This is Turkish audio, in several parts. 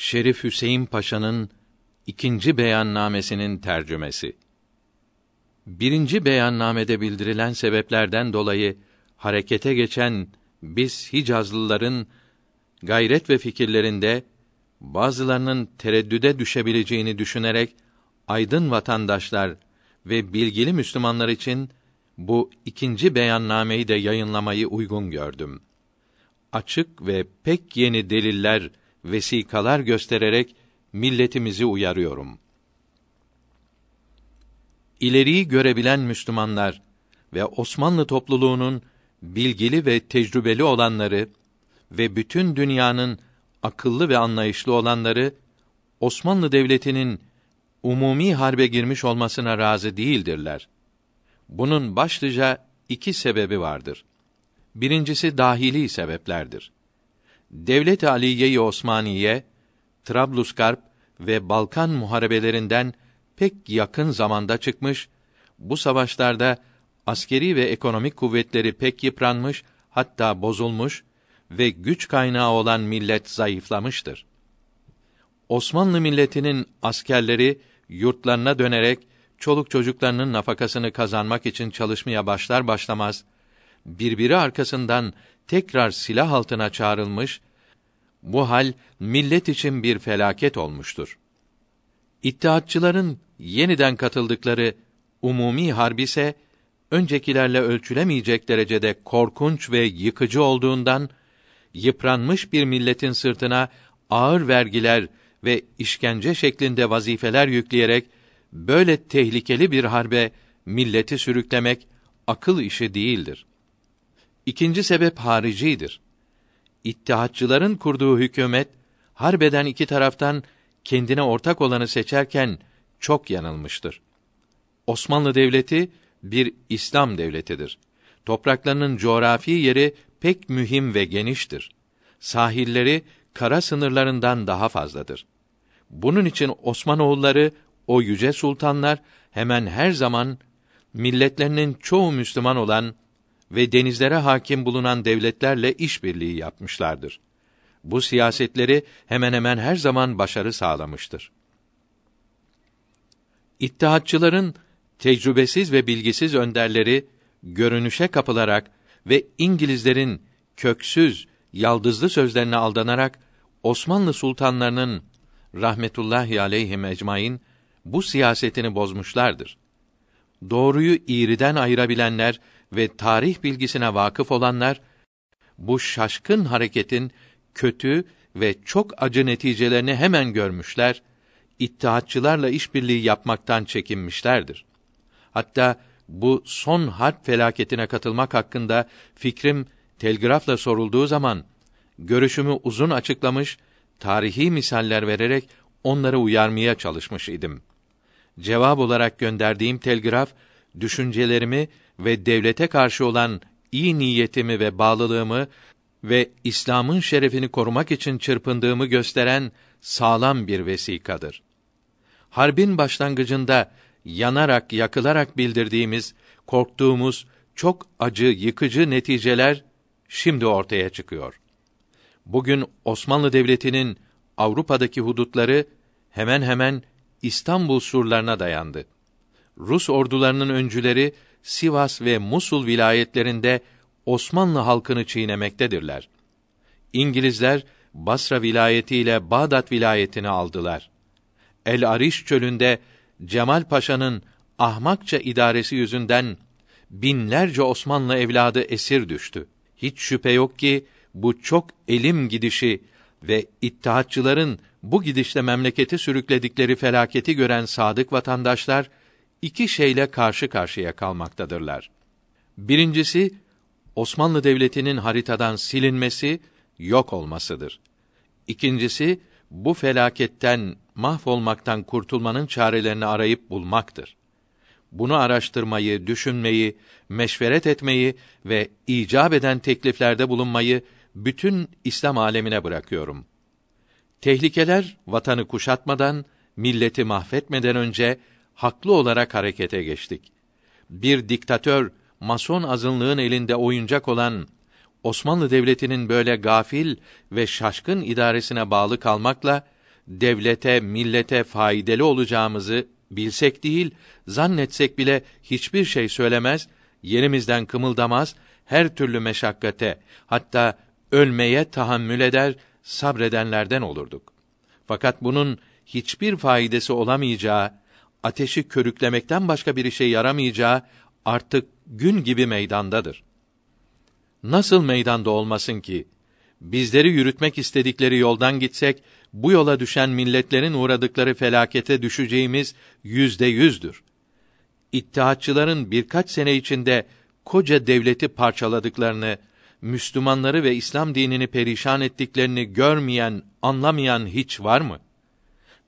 Şerif Hüseyin Paşa'nın ikinci beyannamesinin tercümesi. Birinci beyannamede bildirilen sebeplerden dolayı harekete geçen biz Hicazlıların gayret ve fikirlerinde bazılarının tereddüde düşebileceğini düşünerek aydın vatandaşlar ve bilgili Müslümanlar için bu ikinci beyannameyi de yayınlamayı uygun gördüm. Açık ve pek yeni deliller, vesikalar göstererek milletimizi uyarıyorum. İleriyi görebilen Müslümanlar ve Osmanlı topluluğunun bilgili ve tecrübeli olanları ve bütün dünyanın akıllı ve anlayışlı olanları Osmanlı Devleti'nin umumi harbe girmiş olmasına razı değildirler. Bunun başlıca iki sebebi vardır. Birincisi dahili sebeplerdir. Devlet-i Aliye-i Osmaniye, Trablusgarp ve Balkan muharebelerinden pek yakın zamanda çıkmış, bu savaşlarda askeri ve ekonomik kuvvetleri pek yıpranmış, hatta bozulmuş ve güç kaynağı olan millet zayıflamıştır. Osmanlı milletinin askerleri yurtlarına dönerek çoluk çocuklarının nafakasını kazanmak için çalışmaya başlar başlamaz birbiri arkasından tekrar silah altına çağrılmış, bu hal millet için bir felaket olmuştur. İttihatçıların yeniden katıldıkları umumi harb ise öncekilerle ölçülemeyecek derecede korkunç ve yıkıcı olduğundan yıpranmış bir milletin sırtına ağır vergiler ve işkence şeklinde vazifeler yükleyerek böyle tehlikeli bir harbe milleti sürüklemek akıl işi değildir. İkinci sebep haricidir. İttihatçıların kurduğu hükümet harbeden iki taraftan kendine ortak olanı seçerken çok yanılmıştır. Osmanlı Devleti bir İslam devletidir. Topraklarının coğrafi yeri pek mühim ve geniştir. Sahilleri kara sınırlarından daha fazladır. Bunun için Osmanoğulları o yüce sultanlar hemen her zaman milletlerinin çoğu Müslüman olan ve denizlere hakim bulunan devletlerle işbirliği yapmışlardır. Bu siyasetleri hemen hemen her zaman başarı sağlamıştır. İttihatçıların tecrübesiz ve bilgisiz önderleri görünüşe kapılarak ve İngilizlerin köksüz, yaldızlı sözlerine aldanarak Osmanlı sultanlarının rahmetullahi aleyhi ecmaîn bu siyasetini bozmuşlardır. Doğruyu iğriden ayırabilenler ve tarih bilgisine vakıf olanlar bu şaşkın hareketin kötü ve çok acı neticelerini hemen görmüşler, ittihatçılarla işbirliği yapmaktan çekinmişlerdir. Hatta bu son harp felaketine katılmak hakkında fikrim telgrafla sorulduğu zaman görüşümü uzun açıklamış, tarihi misaller vererek onları uyarmaya çalışmış idim. Cevap olarak gönderdiğim telgraf düşüncelerimi ve devlete karşı olan iyi niyetimi ve bağlılığımı ve İslam'ın şerefini korumak için çırpındığımı gösteren sağlam bir vesikadır. Harbin başlangıcında yanarak, yakılarak bildirdiğimiz, korktuğumuz çok acı, yıkıcı neticeler şimdi ortaya çıkıyor. Bugün Osmanlı Devleti'nin Avrupa'daki hudutları hemen hemen İstanbul surlarına dayandı. Rus ordularının öncüleri Sivas ve Musul vilayetlerinde Osmanlı halkını çiğnemektedirler. İngilizler Basra vilayeti ile Bağdat vilayetini aldılar. El Ariş çölünde Cemal Paşa'nın ahmakça idaresi yüzünden binlerce Osmanlı evladı esir düştü. Hiç şüphe yok ki bu çok elim gidişi ve ittihatçıların bu gidişle memleketi sürükledikleri felaketi gören sadık vatandaşlar iki şeyle karşı karşıya kalmaktadırlar. Birincisi Osmanlı Devleti'nin haritadan silinmesi, yok olmasıdır. İkincisi bu felaketten mahvolmaktan kurtulmanın çarelerini arayıp bulmaktır. Bunu araştırmayı, düşünmeyi, meşveret etmeyi ve icap eden tekliflerde bulunmayı bütün İslam alemine bırakıyorum. Tehlikeler vatanı kuşatmadan, milleti mahvetmeden önce haklı olarak harekete geçtik. Bir diktatör, mason azınlığın elinde oyuncak olan Osmanlı Devleti'nin böyle gafil ve şaşkın idaresine bağlı kalmakla devlete, millete faydalı olacağımızı bilsek değil, zannetsek bile hiçbir şey söylemez, yerimizden kımıldamaz, her türlü meşakkate, hatta ölmeye tahammül eder, sabredenlerden olurduk. Fakat bunun hiçbir faydası olamayacağı, ateşi körüklemekten başka bir işe yaramayacağı artık gün gibi meydandadır. Nasıl meydanda olmasın ki? Bizleri yürütmek istedikleri yoldan gitsek, bu yola düşen milletlerin uğradıkları felakete düşeceğimiz yüzde yüzdür. İttihatçıların birkaç sene içinde koca devleti parçaladıklarını, Müslümanları ve İslam dinini perişan ettiklerini görmeyen, anlamayan hiç var mı?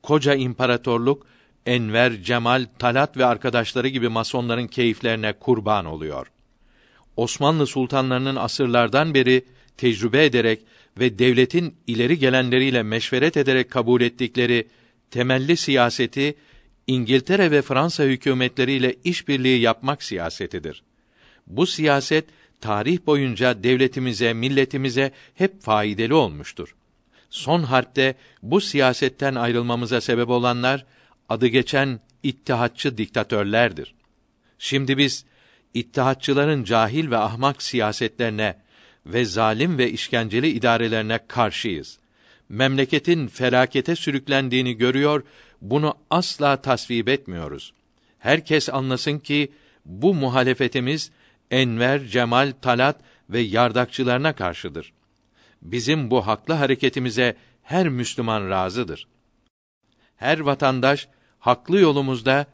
Koca imparatorluk Enver, Cemal, Talat ve arkadaşları gibi masonların keyiflerine kurban oluyor. Osmanlı sultanlarının asırlardan beri tecrübe ederek ve devletin ileri gelenleriyle meşveret ederek kabul ettikleri temelli siyaseti İngiltere ve Fransa hükümetleriyle işbirliği yapmak siyasetidir. Bu siyaset tarih boyunca devletimize, milletimize hep faydalı olmuştur. Son harpte bu siyasetten ayrılmamıza sebep olanlar adı geçen ittihatçı diktatörlerdir. Şimdi biz ittihatçıların cahil ve ahmak siyasetlerine ve zalim ve işkenceli idarelerine karşıyız. Memleketin felakete sürüklendiğini görüyor, bunu asla tasvip etmiyoruz. Herkes anlasın ki bu muhalefetimiz Enver, Cemal, Talat ve yardakçılarına karşıdır. Bizim bu haklı hareketimize her Müslüman razıdır. Her vatandaş haklı yolumuzda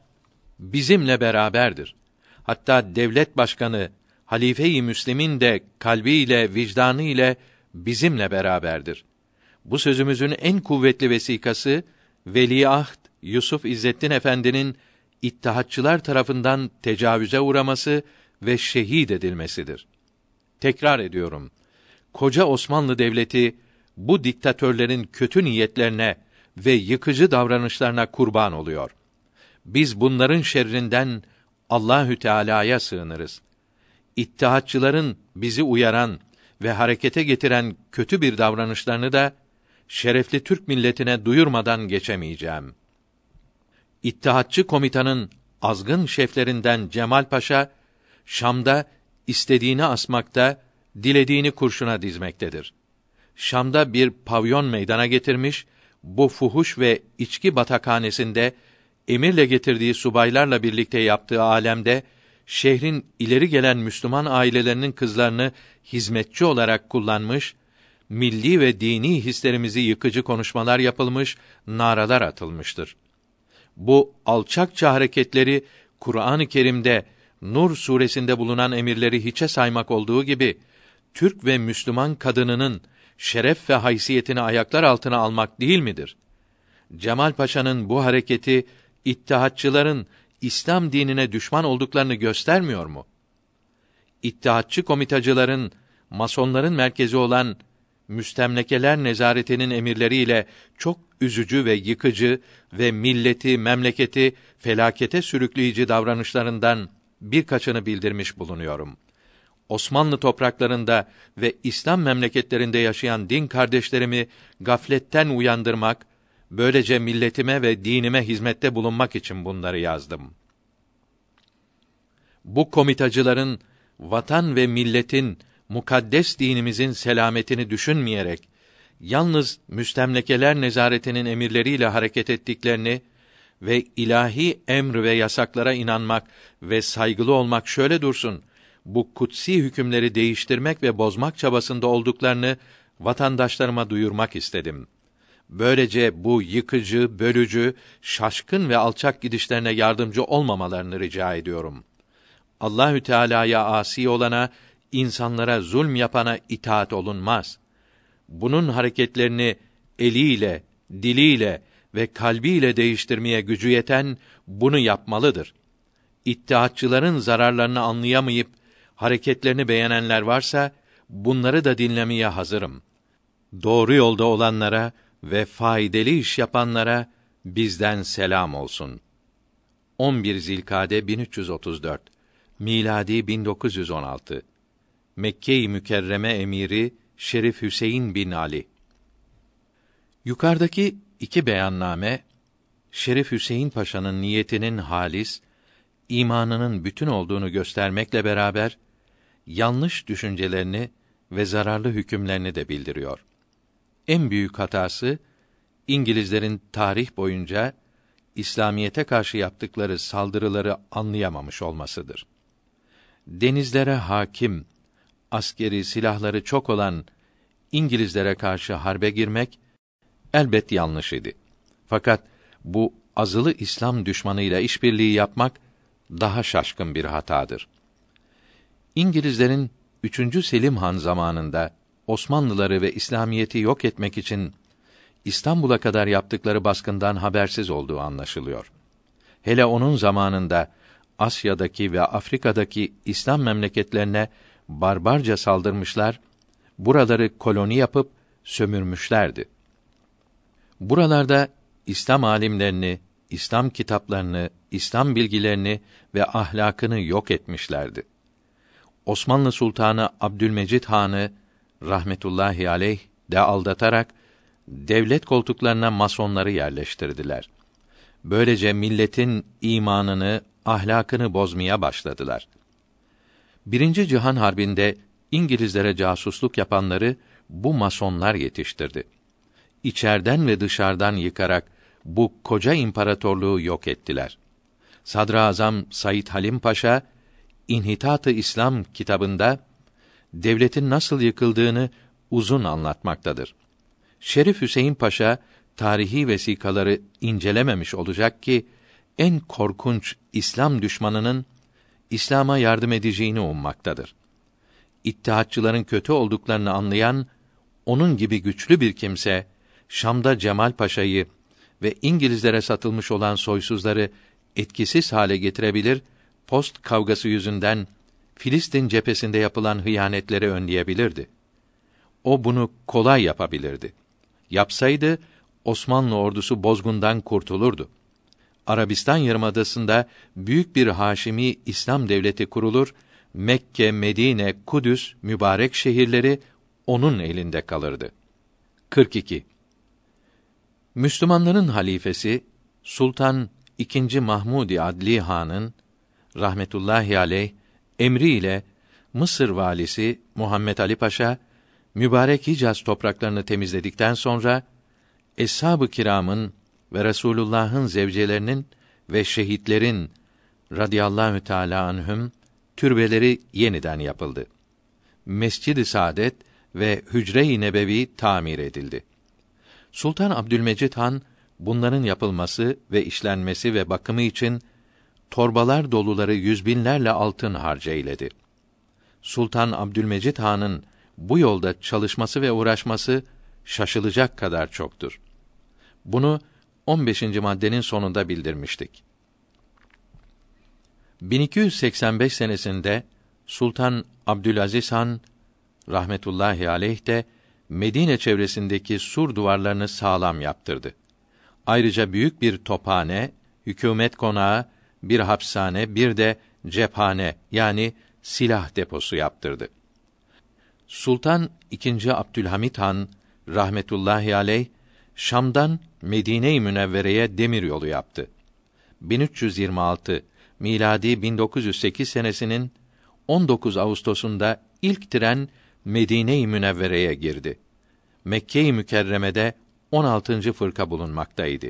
bizimle beraberdir. Hatta devlet başkanı halife-i Müslim'in de kalbiyle, vicdanı ile bizimle beraberdir. Bu sözümüzün en kuvvetli vesikası Veliaht Yusuf İzzettin Efendi'nin ittihatçılar tarafından tecavüze uğraması ve şehit edilmesidir. Tekrar ediyorum. Koca Osmanlı Devleti bu diktatörlerin kötü niyetlerine ve yıkıcı davranışlarına kurban oluyor. Biz bunların şerrinden Allahü Teala'ya sığınırız. İttihatçıların bizi uyaran ve harekete getiren kötü bir davranışlarını da şerefli Türk milletine duyurmadan geçemeyeceğim. İttihatçı komitanın azgın şeflerinden Cemal Paşa Şam'da istediğini asmakta, dilediğini kurşuna dizmektedir. Şam'da bir pavyon meydana getirmiş, bu fuhuş ve içki batakhanesinde emirle getirdiği subaylarla birlikte yaptığı alemde şehrin ileri gelen Müslüman ailelerinin kızlarını hizmetçi olarak kullanmış, milli ve dini hislerimizi yıkıcı konuşmalar yapılmış, naralar atılmıştır. Bu alçakça hareketleri Kur'an-ı Kerim'de Nur suresinde bulunan emirleri hiçe saymak olduğu gibi Türk ve Müslüman kadınının şeref ve haysiyetini ayaklar altına almak değil midir? Cemal Paşa'nın bu hareketi ittihatçıların İslam dinine düşman olduklarını göstermiyor mu? İttihatçı komitacıların masonların merkezi olan müstemlekeler nezaretinin emirleriyle çok üzücü ve yıkıcı ve milleti, memleketi felakete sürükleyici davranışlarından birkaçını bildirmiş bulunuyorum. Osmanlı topraklarında ve İslam memleketlerinde yaşayan din kardeşlerimi gafletten uyandırmak, böylece milletime ve dinime hizmette bulunmak için bunları yazdım. Bu komitacıların vatan ve milletin mukaddes dinimizin selametini düşünmeyerek yalnız müstemlekeler nezaretinin emirleriyle hareket ettiklerini ve ilahi emr ve yasaklara inanmak ve saygılı olmak şöyle dursun, bu kutsi hükümleri değiştirmek ve bozmak çabasında olduklarını vatandaşlarıma duyurmak istedim. Böylece bu yıkıcı, bölücü, şaşkın ve alçak gidişlerine yardımcı olmamalarını rica ediyorum. Allahü Teala'ya asi olana, insanlara zulm yapana itaat olunmaz. Bunun hareketlerini eliyle, diliyle ve kalbiyle değiştirmeye gücü yeten bunu yapmalıdır. İttihatçıların zararlarını anlayamayıp hareketlerini beğenenler varsa bunları da dinlemeye hazırım. Doğru yolda olanlara ve faydalı iş yapanlara bizden selam olsun. 11 Zilkade 1334 miladi 1916 Mekke-i Mükerreme emiri Şerif Hüseyin bin Ali Yukarıdaki iki beyanname Şerif Hüseyin Paşa'nın niyetinin halis, imanının bütün olduğunu göstermekle beraber yanlış düşüncelerini ve zararlı hükümlerini de bildiriyor. En büyük hatası İngilizlerin tarih boyunca İslamiyete karşı yaptıkları saldırıları anlayamamış olmasıdır. Denizlere hakim, askeri silahları çok olan İngilizlere karşı harbe girmek elbet yanlış idi. Fakat bu azılı İslam düşmanıyla işbirliği yapmak daha şaşkın bir hatadır. İngilizlerin 3. Selim Han zamanında Osmanlıları ve İslamiyeti yok etmek için İstanbul'a kadar yaptıkları baskından habersiz olduğu anlaşılıyor. Hele onun zamanında Asya'daki ve Afrika'daki İslam memleketlerine barbarca saldırmışlar, buraları koloni yapıp sömürmüşlerdi. Buralarda İslam alimlerini, İslam kitaplarını, İslam bilgilerini ve ahlakını yok etmişlerdi. Osmanlı Sultanı Abdülmecid Han'ı rahmetullahi aleyh de aldatarak devlet koltuklarına masonları yerleştirdiler. Böylece milletin imanını, ahlakını bozmaya başladılar. Birinci Cihan Harbi'nde İngilizlere casusluk yapanları bu masonlar yetiştirdi. İçerden ve dışarıdan yıkarak bu koca imparatorluğu yok ettiler. Sadrazam Said Halim Paşa İnhitat-ı İslam kitabında devletin nasıl yıkıldığını uzun anlatmaktadır. Şerif Hüseyin Paşa tarihi vesikaları incelememiş olacak ki en korkunç İslam düşmanının İslam'a yardım edeceğini ummaktadır. İttihatçıların kötü olduklarını anlayan onun gibi güçlü bir kimse Şam'da Cemal Paşa'yı ve İngilizlere satılmış olan soysuzları etkisiz hale getirebilir, post kavgası yüzünden Filistin cephesinde yapılan hıyanetleri önleyebilirdi. O bunu kolay yapabilirdi. Yapsaydı Osmanlı ordusu bozgundan kurtulurdu. Arabistan yarımadasında büyük bir Haşimi İslam devleti kurulur, Mekke, Medine, Kudüs mübarek şehirleri onun elinde kalırdı. 42. Müslümanların halifesi Sultan II. Mahmudi Adli Han'ın rahmetullahi aleyh emriyle Mısır valisi Muhammed Ali Paşa mübarek Hicaz topraklarını temizledikten sonra eshab-ı kiramın ve Resulullah'ın zevcelerinin ve şehitlerin radıyallahu teala anhüm türbeleri yeniden yapıldı. Mescid-i Saadet ve Hücre-i Nebevi tamir edildi. Sultan Abdülmecid Han bunların yapılması ve işlenmesi ve bakımı için torbalar doluları yüz binlerle altın harca eyledi. Sultan Abdülmecid Han'ın bu yolda çalışması ve uğraşması şaşılacak kadar çoktur. Bunu 15. maddenin sonunda bildirmiştik. 1285 senesinde Sultan Abdülaziz Han rahmetullahi aleyh de Medine çevresindeki sur duvarlarını sağlam yaptırdı. Ayrıca büyük bir tophane, hükümet konağı, bir hapishane, bir de cephane yani silah deposu yaptırdı. Sultan II. Abdülhamit Han rahmetullahi aleyh Şam'dan Medine-i Münevvere'ye demir yolu yaptı. 1326 miladi 1908 senesinin 19 Ağustos'unda ilk tren Medine-i Münevvere'ye girdi. Mekke-i Mükerreme'de 16. fırka bulunmaktaydı.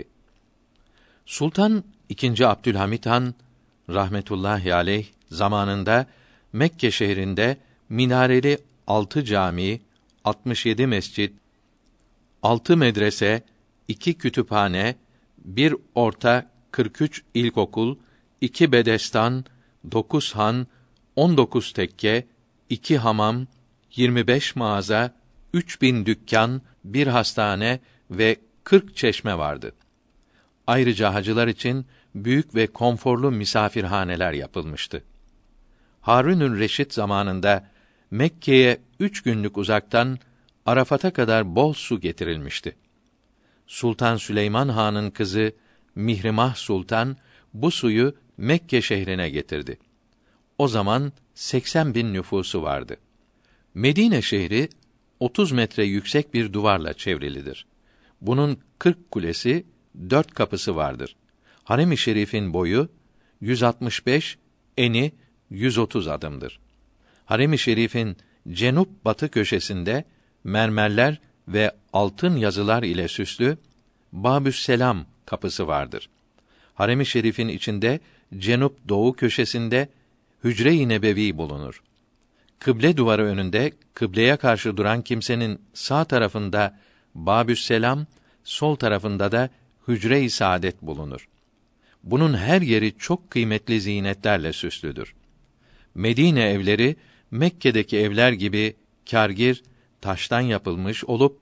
Sultan II. Abdülhamit Han rahmetullahi aleyh zamanında Mekke şehrinde minareli altı cami, 67 mescit, altı medrese, iki kütüphane, bir orta 43 ilkokul, iki bedestan, dokuz han, on dokuz tekke, iki hamam, yirmi beş mağaza, üç bin dükkan, bir hastane ve kırk çeşme vardı. Ayrıca hacılar için büyük ve konforlu misafirhaneler yapılmıştı. Harun'un Reşit zamanında Mekke'ye üç günlük uzaktan Arafat'a kadar bol su getirilmişti. Sultan Süleyman Han'ın kızı Mihrimah Sultan bu suyu Mekke şehrine getirdi. O zaman 80 bin nüfusu vardı. Medine şehri 30 metre yüksek bir duvarla çevrilidir. Bunun 40 kulesi, dört kapısı vardır. Harem-i Şerif'in boyu 165, eni 130 adımdır. Harem-i Şerif'in cenup batı köşesinde mermerler ve altın yazılar ile süslü Babüsselam kapısı vardır. Harem-i Şerif'in içinde cenup doğu köşesinde Hücre-i Nebevi bulunur. Kıble duvarı önünde kıbleye karşı duran kimsenin sağ tarafında Babüsselam, sol tarafında da Hücre-i Saadet bulunur. Bunun her yeri çok kıymetli zinetlerle süslüdür. Medine evleri Mekke'deki evler gibi kârgir, taştan yapılmış olup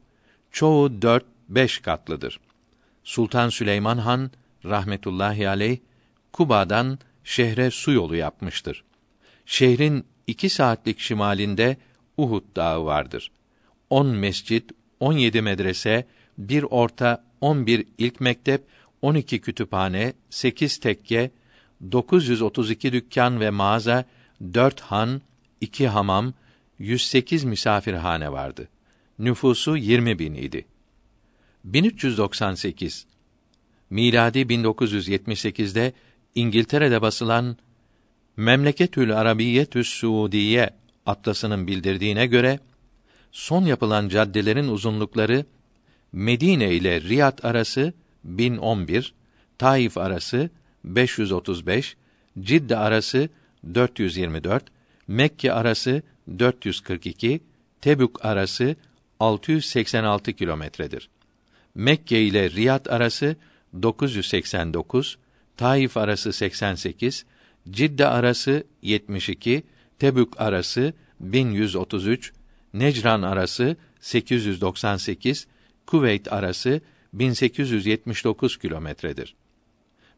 çoğu dört beş katlıdır. Sultan Süleyman Han rahmetullahi aleyh Kuba'dan şehre su yolu yapmıştır. Şehrin iki saatlik şimalinde Uhud Dağı vardır. On mescit, on yedi medrese, bir orta, on bir ilk mektep, on iki kütüphane, sekiz tekke, 932 dükkan ve mağaza, dört han, iki hamam, 108 misafirhane vardı. Nüfusu 20 bin idi. 1398 miladi 1978'de İngiltere'de basılan Memleketül Arabiyetü's Suudiye atlasının bildirdiğine göre son yapılan caddelerin uzunlukları Medine ile Riyad arası 1011, Taif arası 535, Cidde arası 424, Mekke arası 442, Tebük arası 686 kilometredir. Mekke ile Riyad arası 989, Taif arası 88, Cidde arası 72, Tebük arası 1133, Necran arası 898, Kuveyt arası 1879 kilometredir.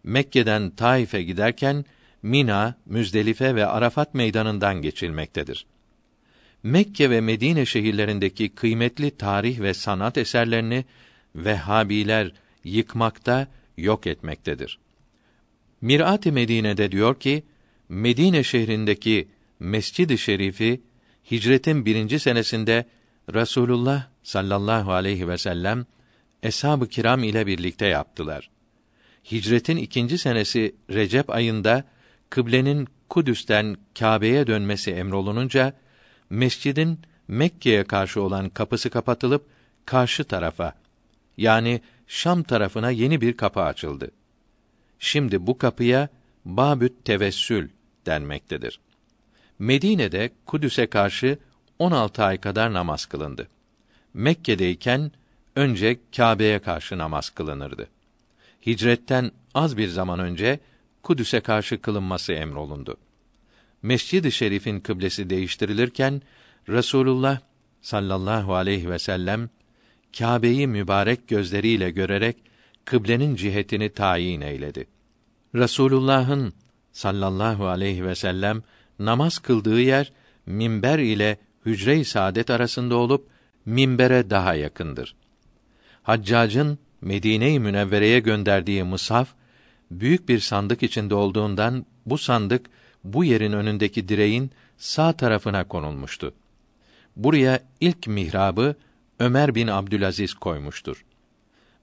Mekke'den Taif'e giderken Mina, Müzdelife ve Arafat meydanından geçilmektedir. Mekke ve Medine şehirlerindeki kıymetli tarih ve sanat eserlerini Vehhabiler yıkmakta, yok etmektedir. Mirat-ı Medine'de diyor ki, Medine şehrindeki Mescid-i Şerifi hicretin birinci senesinde Rasulullah sallallahu aleyhi ve sellem eshab-ı kiram ile birlikte yaptılar. Hicretin ikinci senesi Recep ayında kıblenin Kudüs'ten Kâbe'ye dönmesi emrolununca mescidin Mekke'ye karşı olan kapısı kapatılıp karşı tarafa yani Şam tarafına yeni bir kapı açıldı. Şimdi bu kapıya Babüt Tevessül denmektedir. Medine'de Kudüs'e karşı 16 ay kadar namaz kılındı. Mekke'deyken önce Kâbe'ye karşı namaz kılınırdı. Hicretten az bir zaman önce Kudüs'e karşı kılınması emrolundu. Mescid-i Şerif'in kıblesi değiştirilirken Resulullah sallallahu aleyhi ve sellem Kâbe'yi mübarek gözleriyle görerek kıblenin cihetini tayin eyledi. Resulullah'ın sallallahu aleyhi ve sellem namaz kıldığı yer minber ile hücre-i saadet arasında olup minbere daha yakındır. Haccacın Medine-i Münevvere'ye gönderdiği mushaf büyük bir sandık içinde olduğundan bu sandık bu yerin önündeki direğin sağ tarafına konulmuştu. Buraya ilk mihrabı Ömer bin Abdülaziz koymuştur.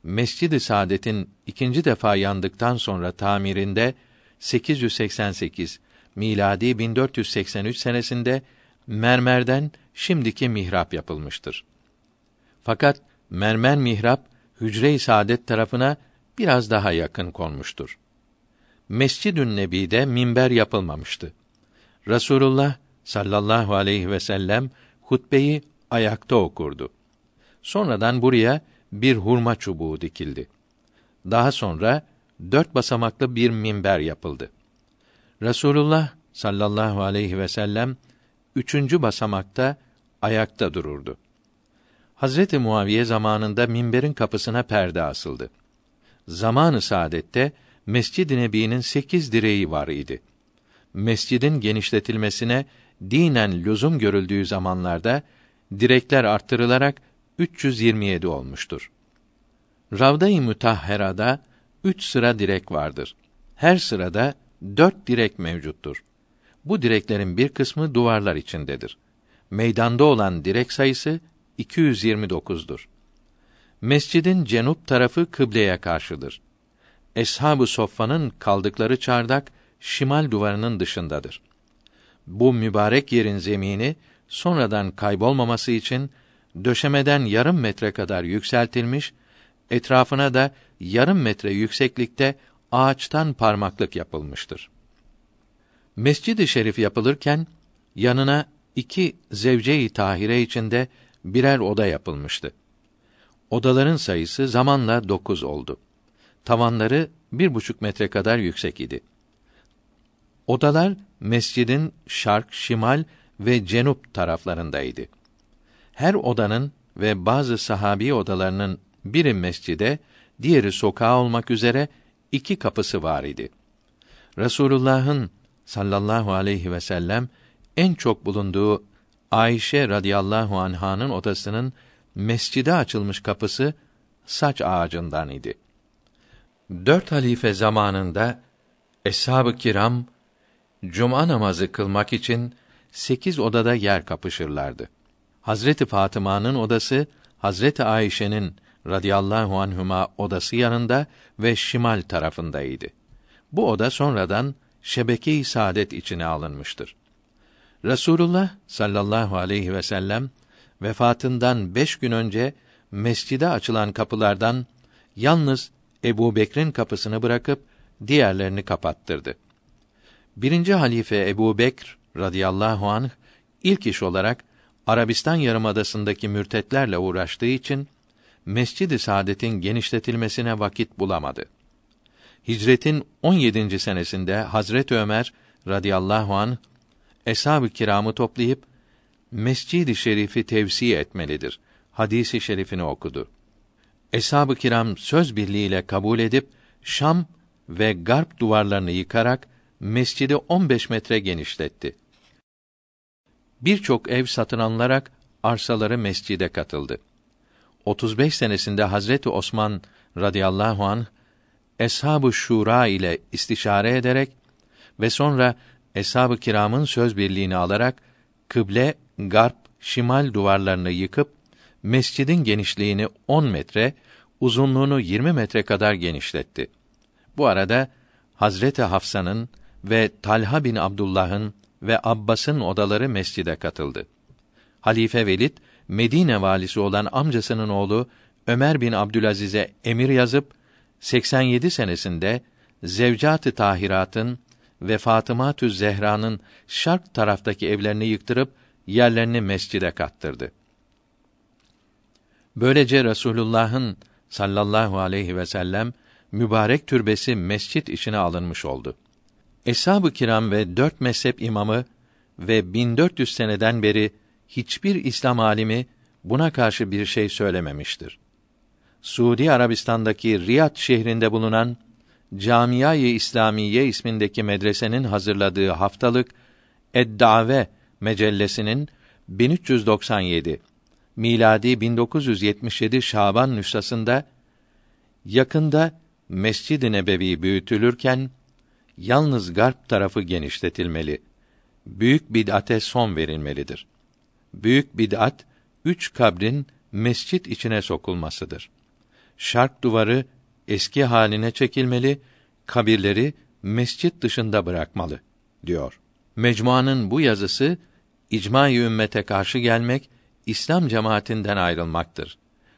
Mescid-i Saadet'in ikinci defa yandıktan sonra tamirinde 888 miladi 1483 senesinde mermerden şimdiki mihrap yapılmıştır. Fakat mermer mihrap hücre-i saadet tarafına biraz daha yakın konmuştur. Mescid-ün Nebi'de minber yapılmamıştı. Rasulullah sallallahu aleyhi ve sellem hutbeyi ayakta okurdu. Sonradan buraya bir hurma çubuğu dikildi. Daha sonra dört basamaklı bir minber yapıldı. Resulullah sallallahu aleyhi ve sellem üçüncü basamakta ayakta dururdu. Hazreti Muaviye zamanında minberin kapısına perde asıldı. Zamanı saadette Mescid-i Nebi'nin sekiz direği var idi. Mescidin genişletilmesine dinen lüzum görüldüğü zamanlarda direkler arttırılarak 327 olmuştur. Ravda-i Mütahhera'da üç sıra direk vardır. Her sırada dört direk mevcuttur. Bu direklerin bir kısmı duvarlar içindedir. Meydanda olan direk sayısı 229'dur. Mescidin cenup tarafı kıbleye karşıdır. Eshab-ı Soffa'nın kaldıkları çardak şimal duvarının dışındadır. Bu mübarek yerin zemini sonradan kaybolmaması için döşemeden yarım metre kadar yükseltilmiş, etrafına da yarım metre yükseklikte ağaçtan parmaklık yapılmıştır. Mescid-i Şerif yapılırken yanına iki zevce-i tahire içinde birer oda yapılmıştı. Odaların sayısı zamanla dokuz oldu. Tavanları bir buçuk metre kadar yüksek idi. Odalar mescidin şark, şimal ve cenup taraflarındaydı. Her odanın ve bazı sahabi odalarının biri mescide, diğeri sokağa olmak üzere iki kapısı var idi. Resulullah'ın sallallahu aleyhi ve sellem en çok bulunduğu Ayşe radıyallahu anh'ın odasının mescide açılmış kapısı saç ağacından idi. Dört halife zamanında eshab-ı kiram cuma namazı kılmak için sekiz odada yer kapışırlardı. Hazreti Fatıma'nın odası Hazreti Ayşe'nin radıyallahu anhuma odası yanında ve şimal tarafındaydı. Bu oda sonradan şebeke-i saadet içine alınmıştır. Resulullah sallallahu aleyhi ve sellem vefatından beş gün önce mescide açılan kapılardan yalnız Ebu Bekir'in kapısını bırakıp diğerlerini kapattırdı. Birinci halife Ebu Bekr radıyallahu anh ilk iş olarak Arabistan yarımadasındaki mürtetlerle uğraştığı için Mescid-i Saadet'in genişletilmesine vakit bulamadı. Hicretin 17. senesinde Hazret Ömer radıyallahu an eshab-ı kiramı toplayıp Mescid-i Şerif'i tevsi etmelidir. Hadisi şerifini okudu. Eshab-ı kiram söz birliğiyle kabul edip Şam ve Garp duvarlarını yıkarak mescidi 15 metre genişletti. Birçok ev satın alınarak arsaları mescide katıldı. 35 senesinde Hazreti Osman radıyallahu an Eshab-ı Şura ile istişare ederek ve sonra Eshab-ı Kiram'ın söz birliğini alarak kıble, garp, şimal duvarlarını yıkıp mescidin genişliğini 10 metre, uzunluğunu 20 metre kadar genişletti. Bu arada Hazreti Hafsa'nın ve Talha bin Abdullah'ın ve Abbas'ın odaları mescide katıldı. Halife Velid Medine valisi olan amcasının oğlu Ömer bin Abdülaziz'e emir yazıp 87 senesinde Zevcat-ı Tahirat'ın ve Fatıma-tü Zehra'nın şark taraftaki evlerini yıktırıp yerlerini mescide kattırdı. Böylece Resulullah'ın sallallahu aleyhi ve sellem mübarek türbesi mescit içine alınmış oldu. Eshab-ı kiram ve dört mezhep imamı ve 1400 seneden beri hiçbir İslam alimi buna karşı bir şey söylememiştir. Suudi Arabistan'daki Riyad şehrinde bulunan Camia-i İslamiye ismindeki medresenin hazırladığı haftalık Eddave mecellesinin 1397 miladi 1977 Şaban nüshasında yakında Mescid-i Nebevi büyütülürken yalnız garp tarafı genişletilmeli. Büyük bid'ate son verilmelidir. Büyük bid'at üç kabrin mescit içine sokulmasıdır. Şark duvarı eski haline çekilmeli, kabirleri mescit dışında bırakmalı diyor. Mecmuanın bu yazısı icma-i ümmete karşı gelmek, İslam cemaatinden ayrılmaktır.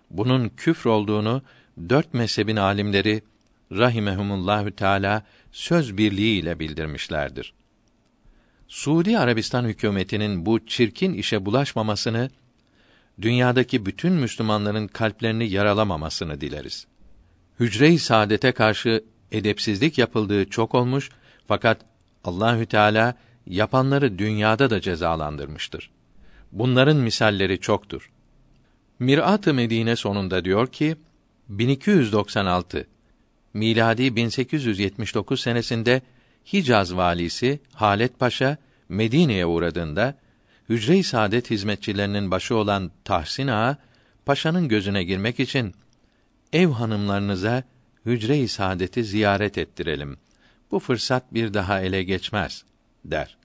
Bunun küfr olduğunu dört mezhebin alimleri rahimehumullahü teala söz birliği ile bildirmişlerdir. Suudi Arabistan hükümetinin bu çirkin işe bulaşmamasını, dünyadaki bütün Müslümanların kalplerini yaralamamasını dileriz. Hücre-i saadete karşı edepsizlik yapıldığı çok olmuş fakat Allahü Teala yapanları dünyada da cezalandırmıştır. Bunların misalleri çoktur. Mirat-ı Medine sonunda diyor ki 1296 miladi 1879 senesinde Hicaz valisi Halet Paşa Medine'ye uğradığında Hücre-i Saadet hizmetçilerinin başı olan Tahsin Ağa paşanın gözüne girmek için ev hanımlarınıza Hücre-i Saadet'i ziyaret ettirelim. Bu fırsat bir daha ele geçmez der.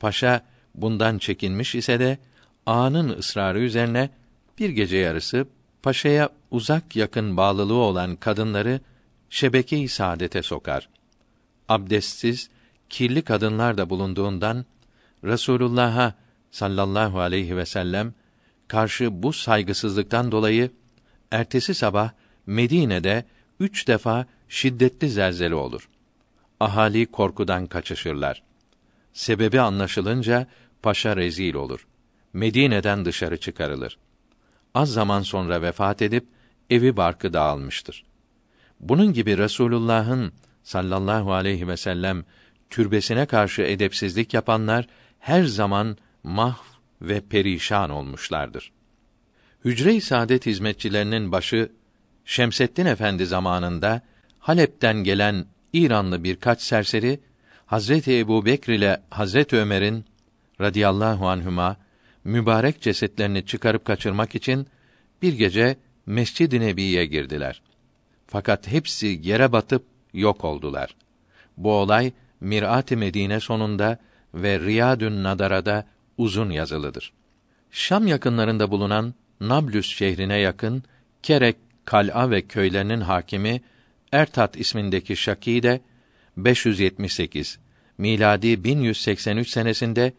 Paşa bundan çekinmiş ise de ağanın ısrarı üzerine bir gece yarısı paşaya uzak yakın bağlılığı olan kadınları şebeke-i saadete sokar. Abdestsiz, kirli kadınlar da bulunduğundan Resulullah'a sallallahu aleyhi ve sellem karşı bu saygısızlıktan dolayı ertesi sabah Medine'de üç defa şiddetli zelzele olur. Ahali korkudan kaçışırlar. Sebebi anlaşılınca paşa rezil olur. Medine'den dışarı çıkarılır. Az zaman sonra vefat edip evi barkı dağılmıştır. Bunun gibi Resulullah'ın sallallahu aleyhi ve sellem türbesine karşı edepsizlik yapanlar her zaman mahv ve perişan olmuşlardır. Hücre-i Saadet hizmetçilerinin başı Şemseddin Efendi zamanında Halep'ten gelen İranlı birkaç serseri Hazreti Ebu Bekr ile Hazreti Ömer'in radıyallahu anhüma mübarek cesetlerini çıkarıp kaçırmak için bir gece Mescid-i Nebi'ye girdiler. Fakat hepsi yere batıp yok oldular. Bu olay Mirat-ı Medine sonunda ve Riyadün Nadara'da uzun yazılıdır. Şam yakınlarında bulunan Nablus şehrine yakın Kerek, Kal'a ve köylerinin hakimi Ertat ismindeki Şaki de 578 miladi 1183 senesinde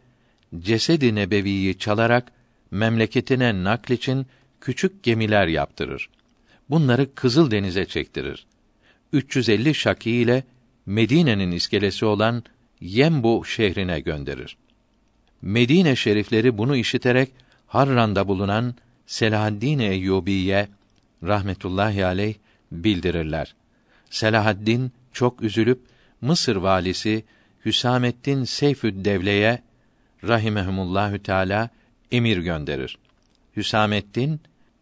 Cesedi Nebevi'yi çalarak memleketine nakl için küçük gemiler yaptırır. Bunları Kızıl Denize çektirir. 350 şaki ile Medine'nin iskelesi olan Yembu şehrine gönderir. Medine şerifleri bunu işiterek Harran'da bulunan Selahaddin Eyyubiye rahmetullahi aleyh bildirirler. Selahaddin çok üzülüp Mısır valisi Hüsamettin Seyfüd Devle'ye rahimehumullahü teala emir gönderir. Hüsamettin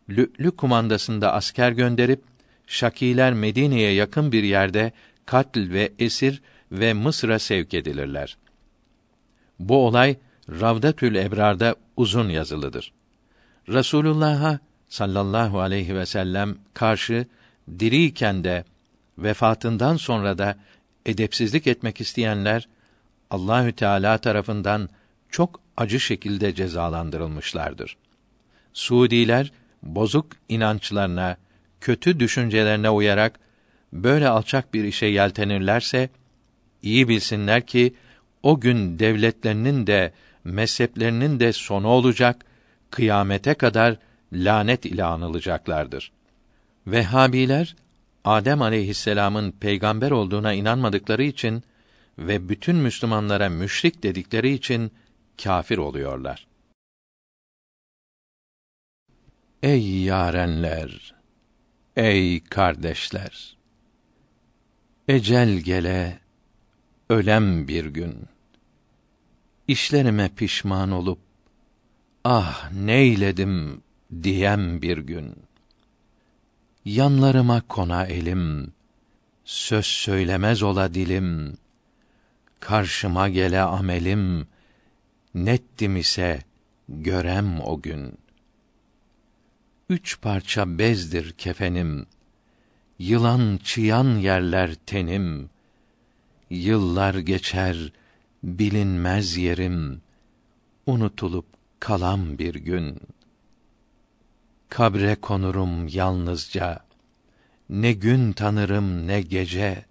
Lü'lü kumandasında asker gönderip Şakiler Medine'ye yakın bir yerde katl ve esir ve Mısır'a sevk edilirler. Bu olay Ravdatül Ebrar'da uzun yazılıdır. Resulullah'a sallallahu aleyhi ve sellem karşı diriyken de vefatından sonra da edepsizlik etmek isteyenler Allahü Teala tarafından çok acı şekilde cezalandırılmışlardır. Suudiler bozuk inançlarına, kötü düşüncelerine uyarak böyle alçak bir işe yeltenirlerse iyi bilsinler ki o gün devletlerinin de mezheplerinin de sonu olacak, kıyamete kadar lanet ile anılacaklardır. Vehhabiler Adem aleyhisselamın peygamber olduğuna inanmadıkları için ve bütün Müslümanlara müşrik dedikleri için kafir oluyorlar. Ey yarenler, ey kardeşler! Ecel gele, ölem bir gün. İşlerime pişman olup, ah neyledim diyem bir gün. Yanlarıma kona elim, söz söylemez ola dilim, karşıma gele amelim, nettim ise görem o gün. Üç parça bezdir kefenim, yılan çıyan yerler tenim, yıllar geçer, bilinmez yerim, unutulup kalam bir gün. Kabre konurum yalnızca, ne gün tanırım ne gece,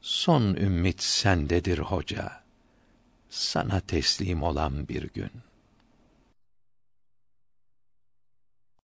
son ümmit sendedir hoca, sana teslim olan bir gün.